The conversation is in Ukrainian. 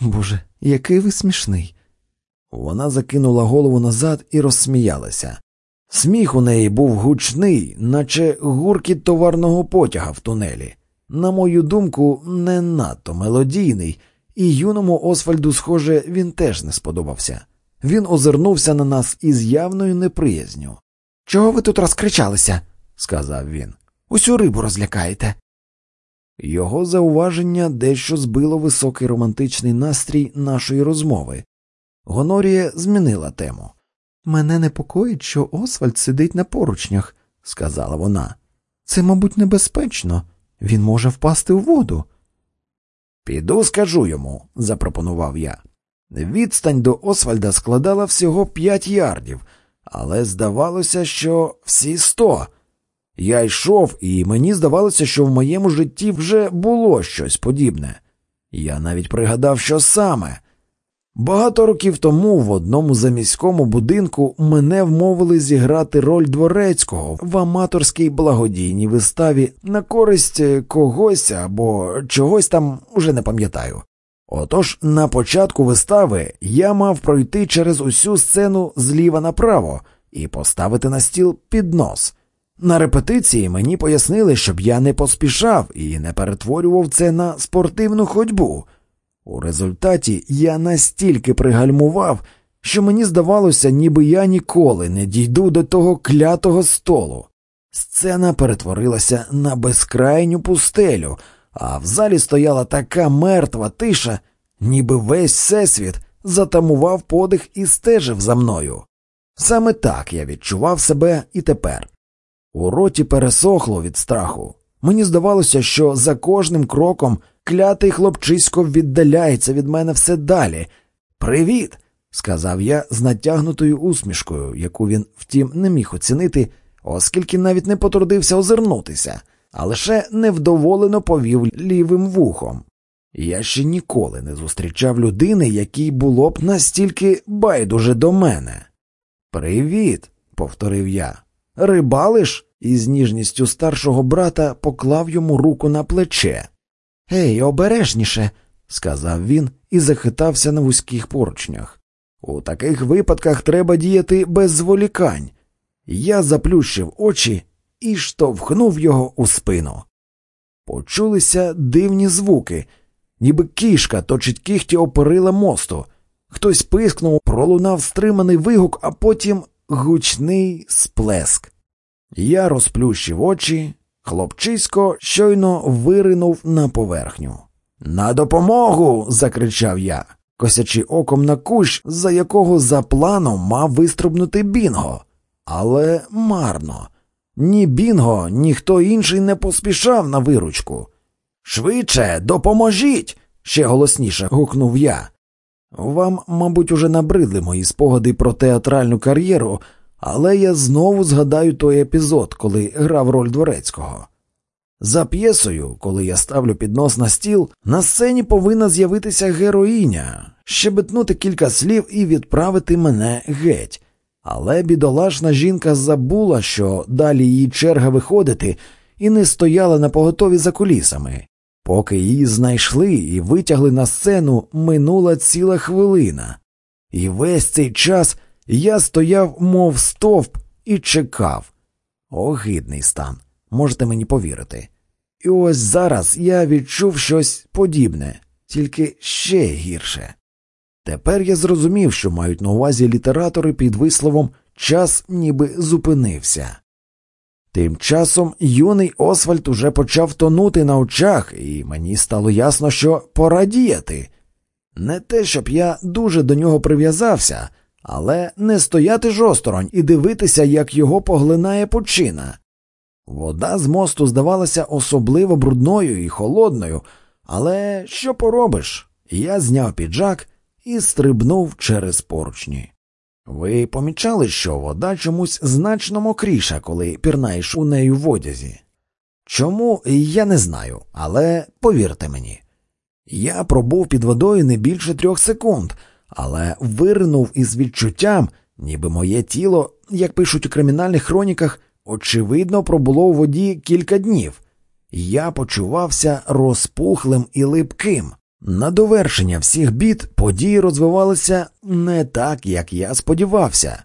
Боже, який ви смішний. Вона закинула голову назад і розсміялася. Сміх у неї був гучний, наче гуркіт товарного потяга в тунелі. На мою думку, не надто мелодійний, і юному Освальду, схоже, він теж не сподобався. Він озирнувся на нас із явною неприязню. Чого ви тут розкричалися? сказав він. Усю рибу розлякаєте. Його зауваження дещо збило високий романтичний настрій нашої розмови. Гонорія змінила тему. Мене непокоїть, що Освальд сидить на поручнях, сказала вона. Це, мабуть, небезпечно. Він може впасти у воду. Піду скажу йому, запропонував я. Відстань до Освальда складала всього п'ять ярдів, але здавалося, що всі сто. Я йшов, і мені здавалося, що в моєму житті вже було щось подібне. Я навіть пригадав, що саме. Багато років тому в одному заміському будинку мене вмовили зіграти роль дворецького в аматорській благодійній виставі на користь когось або чогось там уже не пам'ятаю. Отож на початку вистави я мав пройти через усю сцену зліва направо і поставити на стіл піднос. На репетиції мені пояснили, щоб я не поспішав і не перетворював це на спортивну ходьбу. У результаті я настільки пригальмував, що мені здавалося, ніби я ніколи не дійду до того клятого столу. Сцена перетворилася на безкрайню пустелю, а в залі стояла така мертва тиша, ніби весь всесвіт затамував подих і стежив за мною. Саме так я відчував себе і тепер. У роті пересохло від страху. Мені здавалося, що за кожним кроком клятий хлопчисько віддаляється від мене все далі. Привіт, сказав я з натягнутою усмішкою, яку він, втім, не міг оцінити, оскільки навіть не потрудився озирнутися, а лише невдоволено повів лівим вухом. Я ще ніколи не зустрічав людини, якій було б настільки байдуже до мене. Привіт, повторив я. Рибалиш? І з ніжністю старшого брата поклав йому руку на плече. Ей, обережніше, сказав він і захитався на вузьких поручнях. У таких випадках треба діяти без зволікань. Я заплющив очі і штовхнув його у спину. Почулися дивні звуки, ніби кішка точить кіхті оперила мосту. Хтось пискнув, пролунав стриманий вигук, а потім гучний сплеск. Я розплющив очі, хлопчисько щойно виринув на поверхню. На допомогу. закричав я, косячи оком на кущ, за якого за планом мав виструбнути бінго. Але марно. Ні бінго, ні хто інший не поспішав на виручку. Швидше, допоможіть. ще голосніше гукнув я. Вам, мабуть, уже набридли мої спогади про театральну кар'єру, але я знову згадаю той епізод, коли грав роль дворецького. За п'єсою, коли я ставлю піднос на стіл, на сцені повинна з'явитися героїня, щебетнути кілька слів і відправити мене геть. Але бідолашна жінка забула, що далі її черга виходити, і не стояла на поготові за кулісами. Поки її знайшли і витягли на сцену, минула ціла хвилина, і весь цей час я стояв, мов стовп, і чекав. Огидний стан, можете мені повірити. І ось зараз я відчув щось подібне, тільки ще гірше. Тепер я зрозумів, що мають на увазі літератори під висловом час ніби зупинився. Тим часом юний Освальд уже почав тонути на очах, і мені стало ясно, що пора діяти. Не те, щоб я дуже до нього прив'язався, але не стояти ж осторонь і дивитися, як його поглинає пучина. Вода з мосту здавалася особливо брудною і холодною, але що поробиш? Я зняв піджак і стрибнув через поручні. Ви помічали, що вода чомусь значно мокріша, коли пірнаєш у неї в одязі? Чому я не знаю, але повірте мені, я пробув під водою не більше трьох секунд, але вирнув із відчуттям, ніби моє тіло, як пишуть у кримінальних хроніках, очевидно пробуло у воді кілька днів. Я почувався розпухлим і липким. На довершення всіх бід події розвивалися не так, як я сподівався.